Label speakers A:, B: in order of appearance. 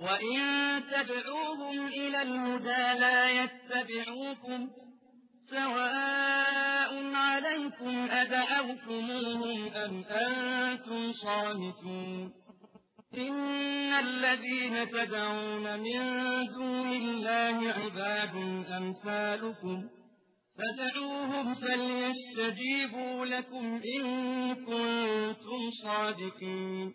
A: وإن تدعوهم إلى الهدى لا يتبعوكم سواء عليكم أدعوتموهم أم أنتم صامتون إن الذين تدعون من دون الله عباد أمثالكم فدعوهم فليستجيبوا لكم إن كنتم صادقين